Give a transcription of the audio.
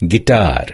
guitar.